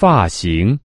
发型